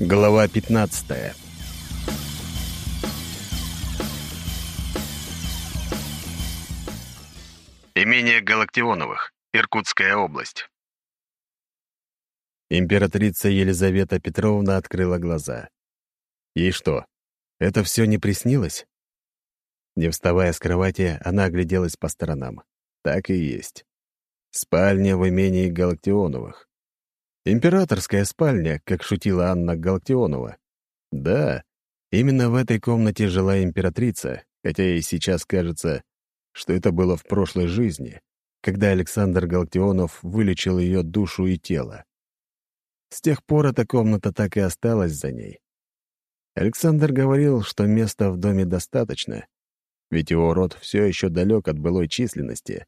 Глава 15 Имение Галактионовых, Иркутская область. Императрица Елизавета Петровна открыла глаза. Ей что, это все не приснилось? Не вставая с кровати, она огляделась по сторонам. Так и есть. Спальня в имении Галактионовых. Императорская спальня, как шутила Анна Галактионова. Да, именно в этой комнате жила императрица, хотя и сейчас кажется, что это было в прошлой жизни, когда Александр Галактионов вылечил ее душу и тело. С тех пор эта комната так и осталась за ней. Александр говорил, что места в доме достаточно, ведь его род все еще далек от былой численности,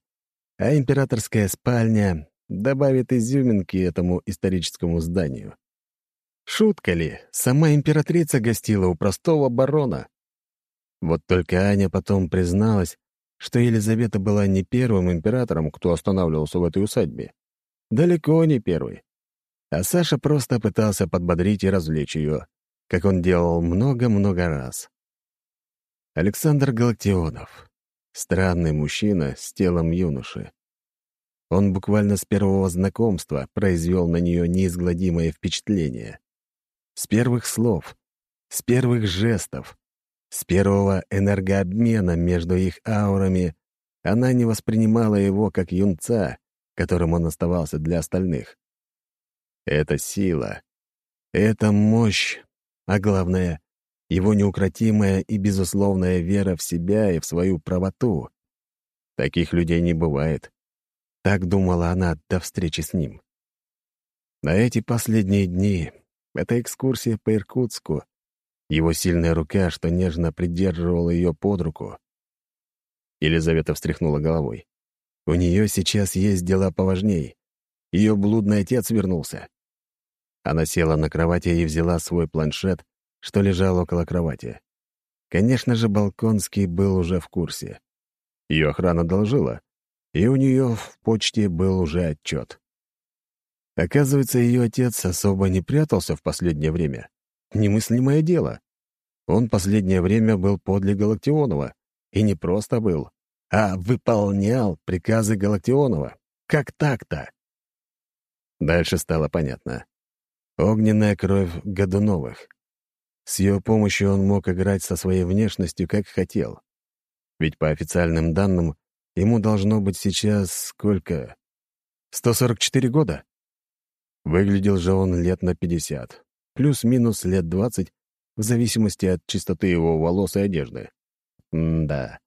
а императорская спальня добавит изюминки этому историческому зданию. Шутка ли, сама императрица гостила у простого барона. Вот только Аня потом призналась, что Елизавета была не первым императором, кто останавливался в этой усадьбе. Далеко не первый. А Саша просто пытался подбодрить и развлечь ее, как он делал много-много раз. Александр Галактионов. Странный мужчина с телом юноши. Он буквально с первого знакомства произвел на нее неизгладимое впечатление. С первых слов, с первых жестов, с первого энергообмена между их аурами она не воспринимала его как юнца, которым он оставался для остальных. Это сила, это мощь, а главное — его неукротимая и безусловная вера в себя и в свою правоту. Таких людей не бывает. Так думала она до встречи с ним. На эти последние дни эта экскурсия по Иркутску, его сильная рука, что нежно придерживала ее под руку. Елизавета встряхнула головой. У нее сейчас есть дела поважней. Ее блудный отец вернулся. Она села на кровати и взяла свой планшет, что лежал около кровати. Конечно же, Балконский был уже в курсе. Ее охрана должила, и у нее в почте был уже отчет. Оказывается, ее отец особо не прятался в последнее время. Немыслимое дело. Он последнее время был подле Галактионова. И не просто был, а выполнял приказы Галактионова. Как так-то? Дальше стало понятно. Огненная кровь Годуновых. С ее помощью он мог играть со своей внешностью, как хотел. Ведь по официальным данным, Ему должно быть сейчас сколько? 144 года? Выглядел же он лет на 50. Плюс-минус лет 20, в зависимости от чистоты его волос и одежды. М-да.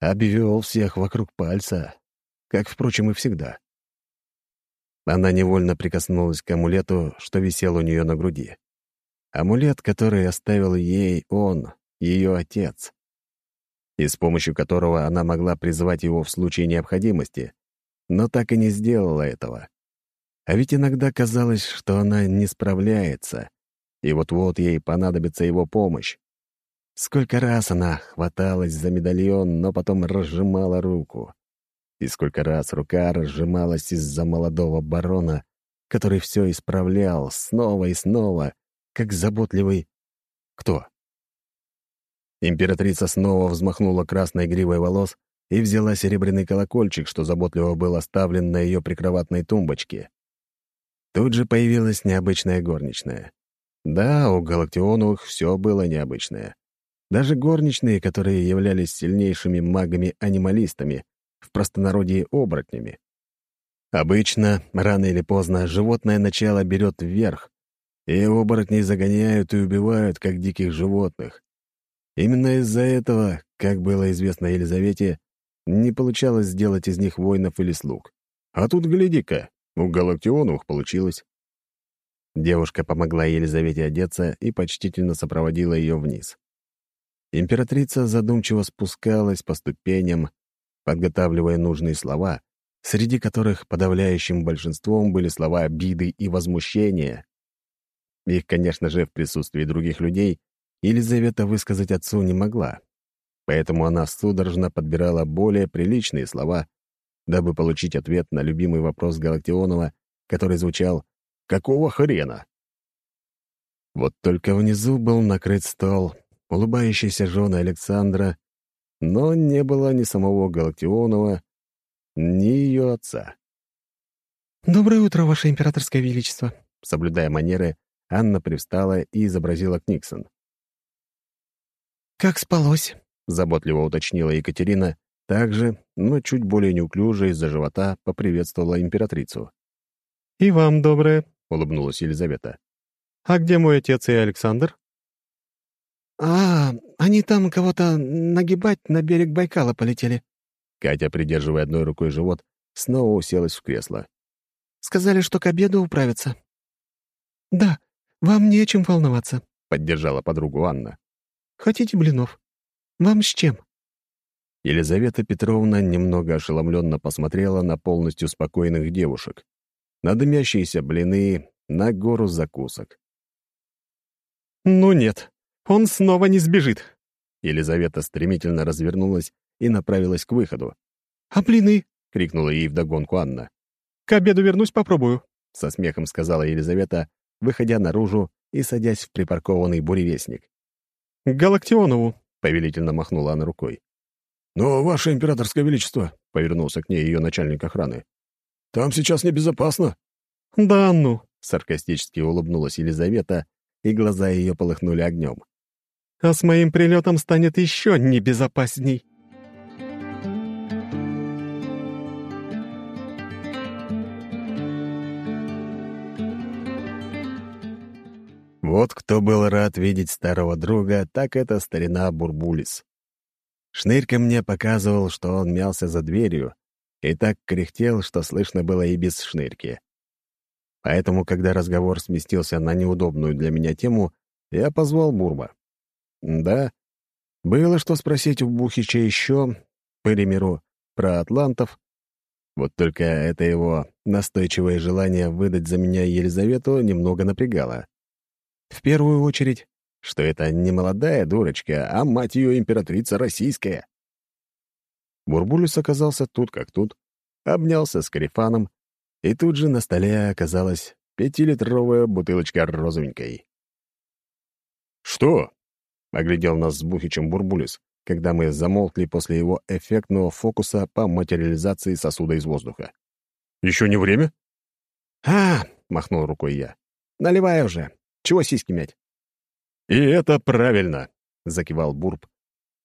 Обвел всех вокруг пальца, как, впрочем, и всегда. Она невольно прикоснулась к амулету, что висел у нее на груди. Амулет, который оставил ей он, ее отец и с помощью которого она могла призвать его в случае необходимости, но так и не сделала этого. А ведь иногда казалось, что она не справляется, и вот-вот ей понадобится его помощь. Сколько раз она хваталась за медальон, но потом разжимала руку. И сколько раз рука разжималась из-за молодого барона, который все исправлял снова и снова, как заботливый... Кто? Императрица снова взмахнула красной гривой волос и взяла серебряный колокольчик, что заботливо был оставлен на ее прикроватной тумбочке. Тут же появилась необычная горничная. Да, у Галактионовых все было необычное. Даже горничные, которые являлись сильнейшими магами-анималистами, в простонародье оборотнями. Обычно, рано или поздно, животное начало берет вверх, и оборотней загоняют и убивают, как диких животных. Именно из-за этого, как было известно Елизавете, не получалось сделать из них воинов или слуг. А тут, гляди-ка, у Галактионовых получилось. Девушка помогла Елизавете одеться и почтительно сопроводила ее вниз. Императрица задумчиво спускалась по ступеням, подготавливая нужные слова, среди которых подавляющим большинством были слова обиды и возмущения. Их, конечно же, в присутствии других людей Елизавета высказать отцу не могла, поэтому она судорожно подбирала более приличные слова, дабы получить ответ на любимый вопрос Галактионова, который звучал «Какого хрена?». Вот только внизу был накрыт стол, улыбающийся жены Александра, но не было ни самого Галактионова, ни ее отца. «Доброе утро, Ваше Императорское Величество!» Соблюдая манеры, Анна привстала и изобразила Книксон. «Как спалось?» — заботливо уточнила Екатерина, также, но чуть более неуклюже из-за живота поприветствовала императрицу. «И вам доброе», — улыбнулась Елизавета. «А где мой отец и Александр?» «А, они там кого-то нагибать на берег Байкала полетели». Катя, придерживая одной рукой живот, снова уселась в кресло. «Сказали, что к обеду управятся». «Да, вам не о чем волноваться», — поддержала подругу Анна. «Хотите блинов? Вам с чем?» Елизавета Петровна немного ошеломленно посмотрела на полностью спокойных девушек, на дымящиеся блины, на гору закусок. «Ну нет, он снова не сбежит!» Елизавета стремительно развернулась и направилась к выходу. «А блины?» — крикнула ей вдогонку Анна. «К обеду вернусь, попробую», — со смехом сказала Елизавета, выходя наружу и садясь в припаркованный буревестник. «К Галактионову», — повелительно махнула она рукой. «Но, ваше императорское величество», — повернулся к ней ее начальник охраны, — «там сейчас небезопасно». «Да ну», — саркастически улыбнулась Елизавета, и глаза ее полыхнули огнем. «А с моим прилетом станет еще небезопасней». Вот кто был рад видеть старого друга, так это старина Бурбулис. Шнырька мне показывал, что он мялся за дверью, и так кряхтел, что слышно было и без шнырьки. Поэтому, когда разговор сместился на неудобную для меня тему, я позвал Бурба. Да, было что спросить у Бухича еще, по примеру, про атлантов. Вот только это его настойчивое желание выдать за меня Елизавету немного напрягало. В первую очередь, что это не молодая дурочка, а, мать ее, императрица российская. Бурбулюс оказался тут как тут, обнялся с Карифаном, и тут же на столе оказалась пятилитровая бутылочка розовенькой. «Что?» — оглядел нас с Бухичем Бурбулис, когда мы замолкли после его эффектного фокуса по материализации сосуда из воздуха. «Еще не время?» «А!» — махнул рукой я. «Наливай уже. Чего сиськи мять?» «И это правильно!» — закивал Бурб.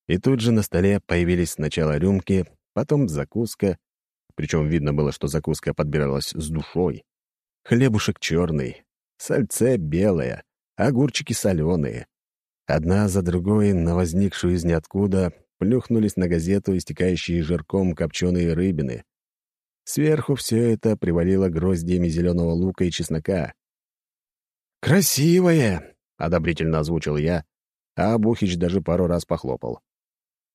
И тут же на столе появились сначала рюмки, потом закуска, причем видно было, что закуска подбиралась с душой. Хлебушек черный, сальце белое, огурчики соленые. Одна за другой, на возникшую из ниоткуда, плюхнулись на газету истекающие жирком копченые рыбины. Сверху все это привалило гроздьями зеленого лука и чеснока. «Красивое!» — одобрительно озвучил я, а Бухич даже пару раз похлопал.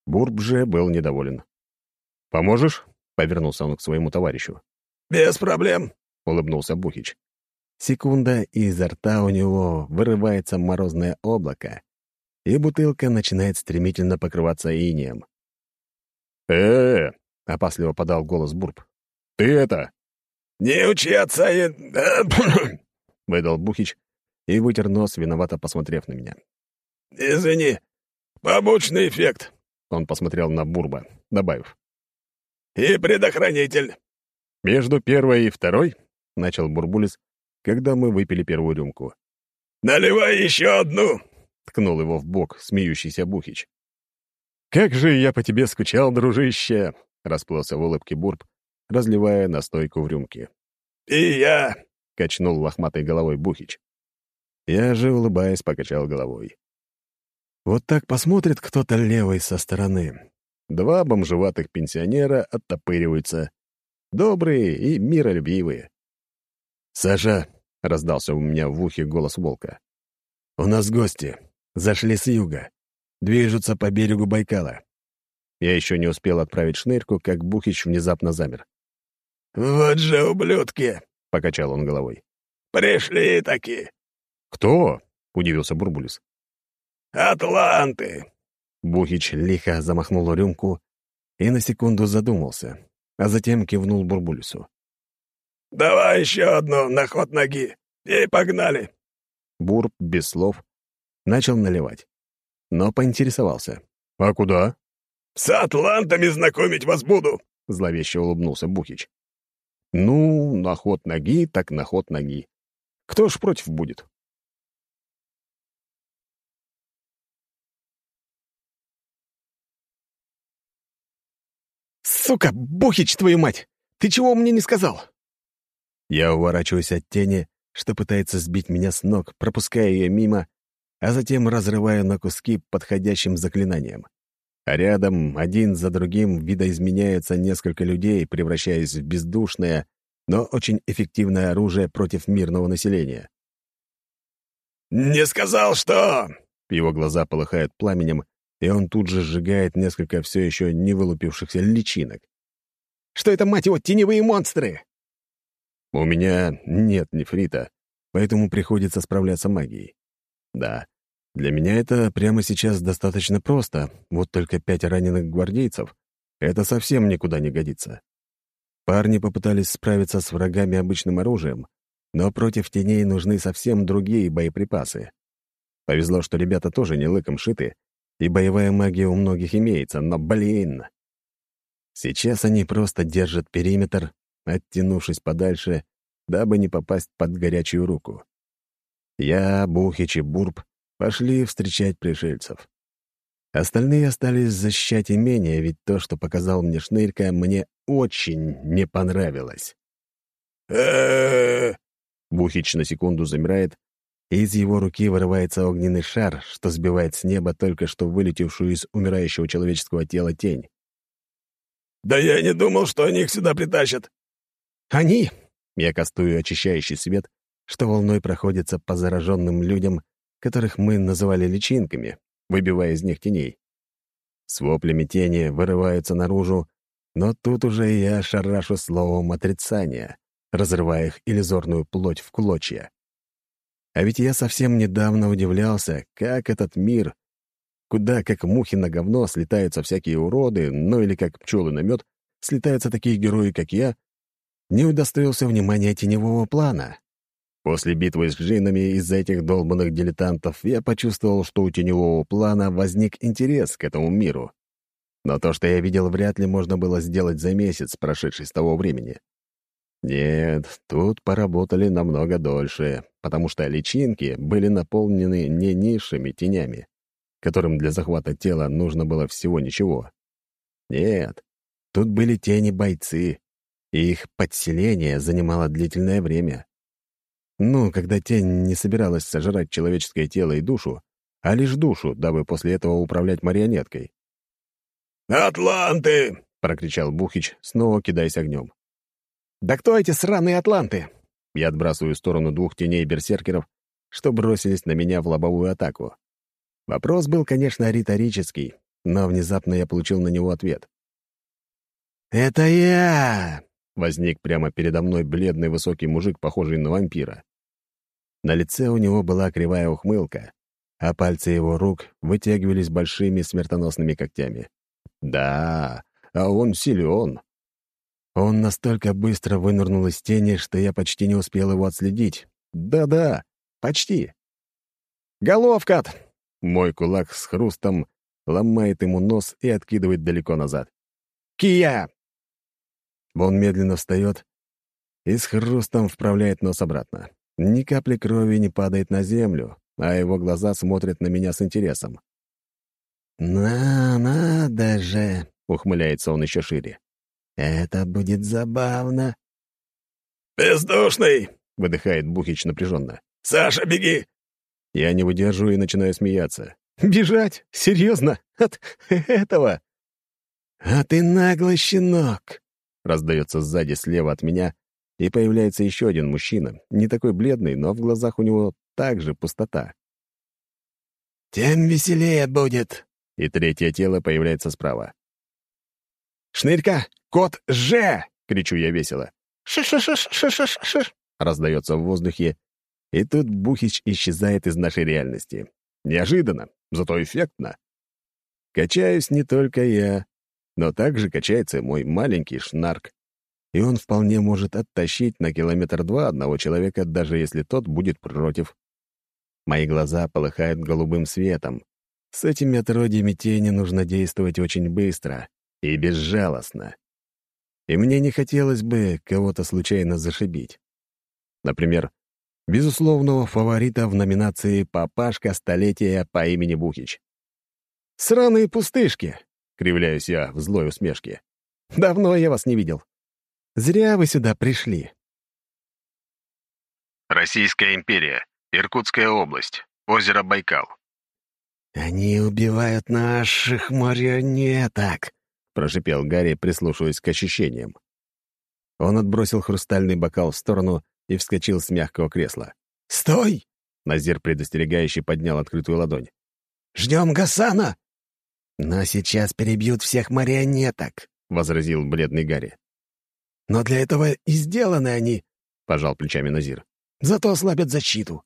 Бурб же был недоволен. «Поможешь?» — повернулся он к своему товарищу. «Без проблем», — улыбнулся Бухич. Секунда, и изо рта у него вырывается морозное облако, и бутылка начинает стремительно покрываться инеем. «Э-э-э!» — опасливо подал голос Бурб. «Ты это...» «Не учи отца и...» — выдал Бухич и вытер нос, виновато посмотрев на меня. «Извини, побочный эффект», — он посмотрел на Бурба, добавив. «И предохранитель». «Между первой и второй?» — начал Бурбулис, когда мы выпили первую рюмку. «Наливай еще одну!» — ткнул его в бок смеющийся Бухич. «Как же я по тебе скучал, дружище!» — расплылся в улыбке Бурб, разливая настойку в рюмке. «И я!» — качнул лохматой головой Бухич. Я же, улыбаясь, покачал головой. Вот так посмотрит кто-то левый со стороны. Два бомжеватых пенсионера оттопыриваются. Добрые и миролюбивые. «Саша!» — раздался у меня в ухе голос волка. «У нас гости. Зашли с юга. Движутся по берегу Байкала». Я еще не успел отправить шнырьку, как Бухич внезапно замер. «Вот же ублюдки!» — покачал он головой. «Пришли такие. «Кто?» — удивился Бурбулис. «Атланты!» Бухич лихо замахнул рюмку и на секунду задумался, а затем кивнул Бурбулису. «Давай еще одну на ход ноги и погнали!» Бурб, без слов, начал наливать. Но поинтересовался. «А куда?» «С атлантами знакомить вас буду!» — зловеще улыбнулся Бухич. «Ну, на ход ноги, так на ход ноги. Кто ж против будет?» «Сука, Бухич, твою мать! Ты чего мне не сказал?» Я уворачиваюсь от тени, что пытается сбить меня с ног, пропуская ее мимо, а затем разрываю на куски подходящим заклинанием. А рядом, один за другим, видоизменяются несколько людей, превращаясь в бездушное, но очень эффективное оружие против мирного населения. «Не сказал, что...» Его глаза полыхают пламенем, и он тут же сжигает несколько все еще не вылупившихся личинок. «Что это, мать его, теневые монстры?» У меня нет нефрита, поэтому приходится справляться магией. Да, для меня это прямо сейчас достаточно просто, вот только пять раненых гвардейцев — это совсем никуда не годится. Парни попытались справиться с врагами обычным оружием, но против теней нужны совсем другие боеприпасы. Повезло, что ребята тоже не лыком шиты, и боевая магия у многих имеется, но, блин! Сейчас они просто держат периметр, оттянувшись подальше, дабы не попасть под горячую руку. Я, Бухич и Бурб пошли встречать пришельцев. Остальные остались защищать имение, ведь то, что показал мне Шнырька, мне очень не понравилось. Бухич на секунду замирает, и из его руки вырывается огненный шар, что сбивает с неба только что вылетевшую из умирающего человеческого тела тень. «Да я не думал, что они их сюда притащат!» «Они!» — я кастую очищающий свет, что волной проходится по зараженным людям, которых мы называли личинками, выбивая из них теней. С воплями тени вырываются наружу, но тут уже я шарашу словом отрицания, разрывая их иллюзорную плоть в клочья. А ведь я совсем недавно удивлялся, как этот мир, куда как мухи на говно слетаются всякие уроды, ну или как пчелы на мед, слетаются такие герои, как я, не удостоился внимания теневого плана. После битвы с джинами из-за этих долбанных дилетантов я почувствовал, что у теневого плана возник интерес к этому миру. Но то, что я видел, вряд ли можно было сделать за месяц, прошедший с того времени. Нет, тут поработали намного дольше, потому что личинки были наполнены не низшими тенями, которым для захвата тела нужно было всего ничего. Нет, тут были тени-бойцы, и их подселение занимало длительное время. Ну, когда тень не собиралась сожрать человеческое тело и душу, а лишь душу, дабы после этого управлять марионеткой. «Атланты!» — прокричал Бухич, снова кидаясь огнем. «Да кто эти сраные атланты?» Я отбрасываю в сторону двух теней берсеркеров, что бросились на меня в лобовую атаку. Вопрос был, конечно, риторический, но внезапно я получил на него ответ. «Это я!» Возник прямо передо мной бледный высокий мужик, похожий на вампира. На лице у него была кривая ухмылка, а пальцы его рук вытягивались большими смертоносными когтями. Да, а он силен. Он настолько быстро вынырнул из тени, что я почти не успел его отследить. Да-да, почти. «Головка!» Мой кулак с хрустом ломает ему нос и откидывает далеко назад. «Кия!» Он медленно встает и с хрустом вправляет нос обратно. Ни капли крови не падает на землю, а его глаза смотрят на меня с интересом. «На, надо же!» — ухмыляется он еще шире. «Это будет забавно!» «Бездушный!» — выдыхает Бухич напряженно. «Саша, беги!» Я не выдерживаю и начинаю смеяться. «Бежать? Серьезно? От этого?» «А ты наглый щенок!» Раздается сзади слева от меня, и появляется еще один мужчина, не такой бледный, но в глазах у него также пустота. «Тем веселее будет!» И третье тело появляется справа. «Шнырька! Кот Ж!» — кричу я весело. «Ш-ш-ш-ш-ш-ш-ш!» раздается в воздухе, и тут Бухич исчезает из нашей реальности. Неожиданно, зато эффектно. Качаюсь не только я, но также качается мой маленький шнарк, и он вполне может оттащить на километр два одного человека, даже если тот будет против. Мои глаза полыхают голубым светом. С этими отродьями тени нужно действовать очень быстро и безжалостно. И мне не хотелось бы кого-то случайно зашибить. Например, безусловного фаворита в номинации «Папашка столетия» по имени Бухич. «Сраные пустышки!» — кривляюсь я в злой усмешке. «Давно я вас не видел. Зря вы сюда пришли». Российская империя. Иркутская область. Озеро Байкал. «Они убивают наших марионеток!» — прошипел Гарри, прислушиваясь к ощущениям. Он отбросил хрустальный бокал в сторону и вскочил с мягкого кресла. «Стой!» — Назир предостерегающе поднял открытую ладонь. «Ждем Гасана!» «Но сейчас перебьют всех марионеток», — возразил бледный Гарри. «Но для этого и сделаны они», — пожал плечами Назир. «Зато ослабят защиту».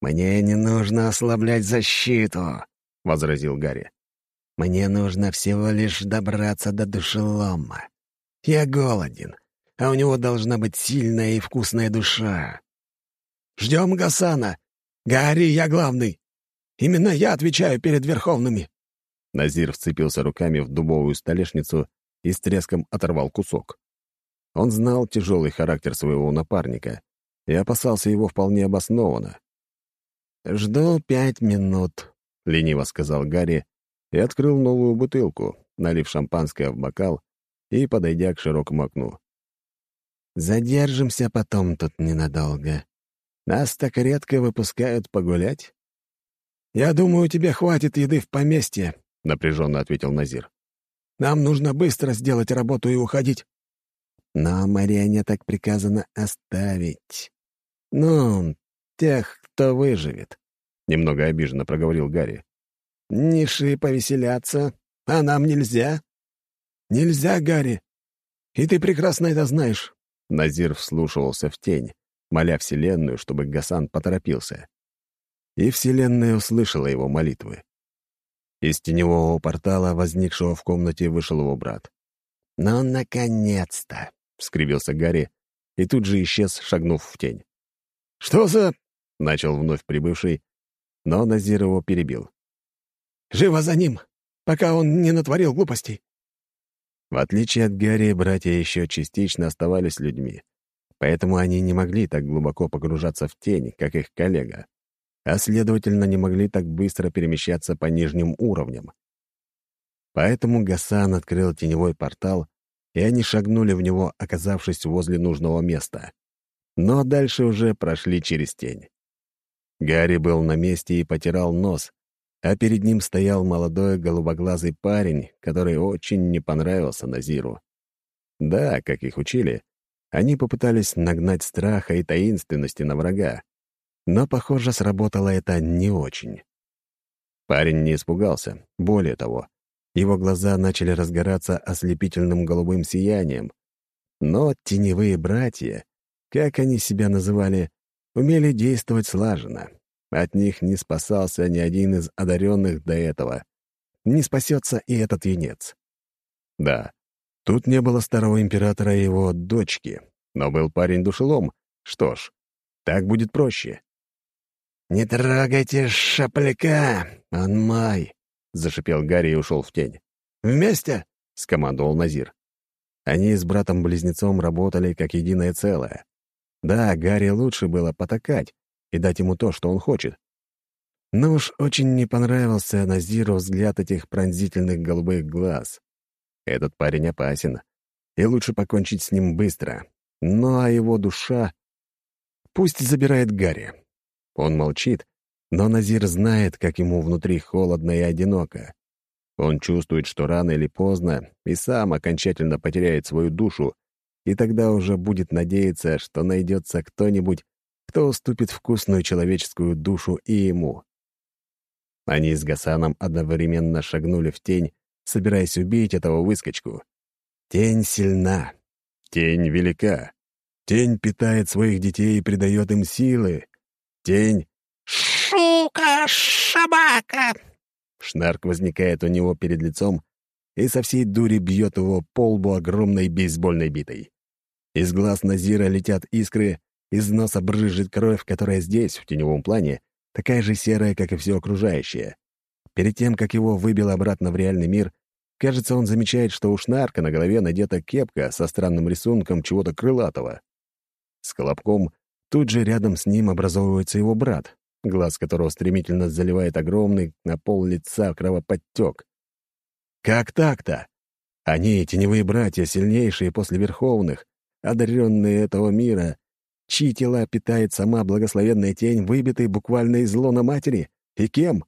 «Мне не нужно ослаблять защиту», — возразил Гарри. «Мне нужно всего лишь добраться до душелома. Я голоден, а у него должна быть сильная и вкусная душа. Ждем Гасана. Гарри, я главный. Именно я отвечаю перед Верховными». Назир вцепился руками в дубовую столешницу и с треском оторвал кусок. Он знал тяжелый характер своего напарника и опасался его вполне обоснованно. «Жду пять минут», — лениво сказал Гарри и открыл новую бутылку, налив шампанское в бокал и подойдя к широкому окну. «Задержимся потом тут ненадолго. Нас так редко выпускают погулять». «Я думаю, тебе хватит еды в поместье», — напряженно ответил Назир. «Нам нужно быстро сделать работу и уходить». «Но марионеток приказано оставить. Ну, тех, кто выживет», — немного обиженно проговорил Гарри. «Ниши повеселятся, а нам нельзя». «Нельзя, Гарри. И ты прекрасно это знаешь». Назир вслушивался в тень, моля Вселенную, чтобы Гасан поторопился. И Вселенная услышала его молитвы. Из теневого портала, возникшего в комнате, вышел его брат. «Ну, наконец-то!» — скривился Гарри и тут же исчез, шагнув в тень. «Что за...» — начал вновь прибывший, но Назир его перебил. «Живо за ним, пока он не натворил глупостей!» В отличие от Гарри, братья еще частично оставались людьми, поэтому они не могли так глубоко погружаться в тень, как их коллега, а, следовательно, не могли так быстро перемещаться по нижним уровням. Поэтому Гасан открыл теневой портал, и они шагнули в него, оказавшись возле нужного места. Но дальше уже прошли через тень. Гарри был на месте и потирал нос, а перед ним стоял молодой голубоглазый парень, который очень не понравился Назиру. Да, как их учили, они попытались нагнать страха и таинственности на врага, но, похоже, сработало это не очень. Парень не испугался, более того, его глаза начали разгораться ослепительным голубым сиянием, но теневые братья, как они себя называли, умели действовать слаженно. От них не спасался ни один из одаренных до этого. Не спасется и этот юнец. Да, тут не было старого императора и его дочки, но был парень-душелом. Что ж, так будет проще. «Не трогайте шапляка, он мой!» — зашипел Гарри и ушел в тень. «Вместе!» — скомандовал Назир. Они с братом-близнецом работали как единое целое. Да, Гарри лучше было потакать и дать ему то, что он хочет. Но уж очень не понравился Назиру взгляд этих пронзительных голубых глаз. Этот парень опасен, и лучше покончить с ним быстро. Ну а его душа... Пусть забирает Гарри. Он молчит, но Назир знает, как ему внутри холодно и одиноко. Он чувствует, что рано или поздно и сам окончательно потеряет свою душу, и тогда уже будет надеяться, что найдется кто-нибудь, кто уступит вкусную человеческую душу и ему. Они с Гасаном одновременно шагнули в тень, собираясь убить этого выскочку. Тень сильна, тень велика, тень питает своих детей и придает им силы, Тень. «Шука, собака!» Шнарк возникает у него перед лицом и со всей дури бьет его по лбу огромной бейсбольной битой. Из глаз Назира летят искры, из носа брызжет кровь, которая здесь, в теневом плане, такая же серая, как и все окружающее. Перед тем, как его выбило обратно в реальный мир, кажется, он замечает, что у Шнарка на голове надета кепка со странным рисунком чего-то крылатого. С Колобком тут же рядом с ним образовывается его брат, глаз которого стремительно заливает огромный на пол лица кровоподтек. Как так-то? Они, теневые братья, сильнейшие после верховных, одаренные этого мира, чьи тела питает сама благословенная тень, выбитый буквально из лона матери? И кем?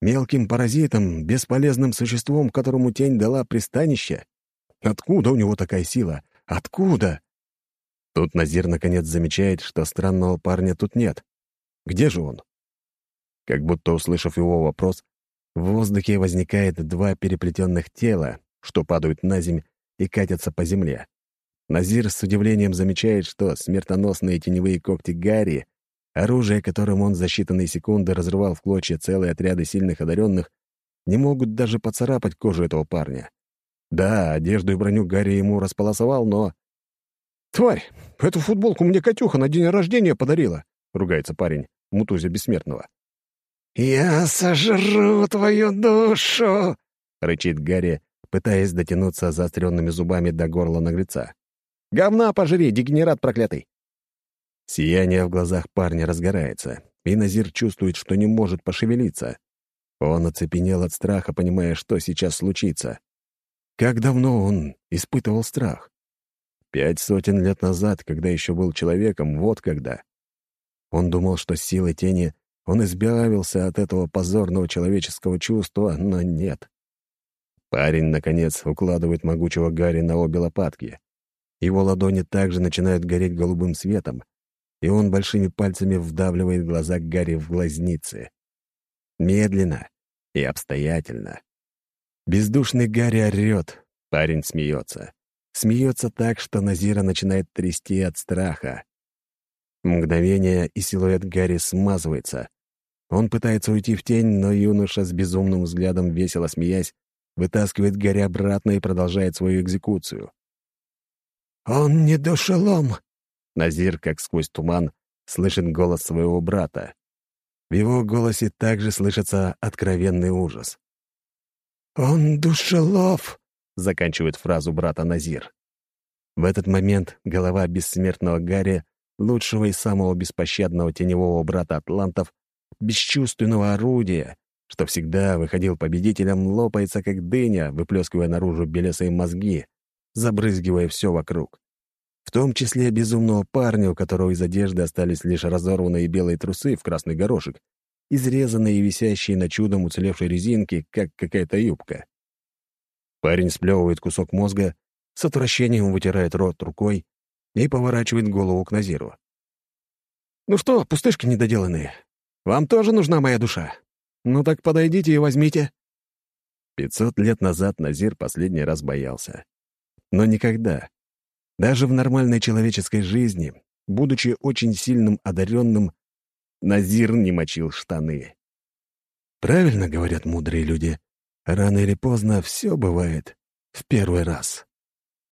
Мелким паразитом, бесполезным существом, которому тень дала пристанище? Откуда у него такая сила? Откуда? Тут Назир наконец замечает, что странного парня тут нет. Где же он? Как будто услышав его вопрос, в воздухе возникает два переплетенных тела, что падают на земь и катятся по земле. Назир с удивлением замечает, что смертоносные теневые когти Гарри, оружие, которым он за считанные секунды разрывал в клочья целые отряды сильных одаренных, не могут даже поцарапать кожу этого парня. Да, одежду и броню Гарри ему располосовал, но... «Тварь, эту футболку мне Катюха на день рождения подарила», — ругается парень, мутузя бессмертного. «Я сожру твою душу!» — рычит Гарри, пытаясь дотянуться заостренными зубами до горла наглеца. Говна пожри, дегенерат проклятый!» Сияние в глазах парня разгорается, и Назир чувствует, что не может пошевелиться. Он оцепенел от страха, понимая, что сейчас случится. Как давно он испытывал страх? Пять сотен лет назад, когда еще был человеком, вот когда. Он думал, что с силой тени он избавился от этого позорного человеческого чувства, но нет. Парень, наконец, укладывает могучего Гарри на обе лопатки. Его ладони также начинают гореть голубым светом, и он большими пальцами вдавливает глаза Гарри в глазницы. Медленно и обстоятельно. Бездушный Гарри орёт, парень смеется. Смеется так, что Назира начинает трясти от страха. Мгновение, и силуэт Гарри смазывается. Он пытается уйти в тень, но юноша с безумным взглядом, весело смеясь, вытаскивает Гарри обратно и продолжает свою экзекуцию. «Он не душелом!» Назир, как сквозь туман, слышит голос своего брата. В его голосе также слышится откровенный ужас. «Он душелов!» — заканчивает фразу брата Назир. В этот момент голова бессмертного Гарри, лучшего и самого беспощадного теневого брата атлантов, бесчувственного орудия, что всегда выходил победителем, лопается, как дыня, выплескивая наружу белесые мозги, забрызгивая все вокруг. В том числе безумного парня, у которого из одежды остались лишь разорванные белые трусы в красный горошек, изрезанные и висящие на чудом уцелевшей резинке, как какая-то юбка. Парень сплевывает кусок мозга, с отвращением вытирает рот рукой и поворачивает голову к Назиру. «Ну что, пустышки недоделанные, вам тоже нужна моя душа? Ну так подойдите и возьмите». Пятьсот лет назад Назир последний раз боялся. Но никогда, даже в нормальной человеческой жизни, будучи очень сильным одаренным, Назир не мочил штаны. Правильно говорят мудрые люди, рано или поздно все бывает в первый раз.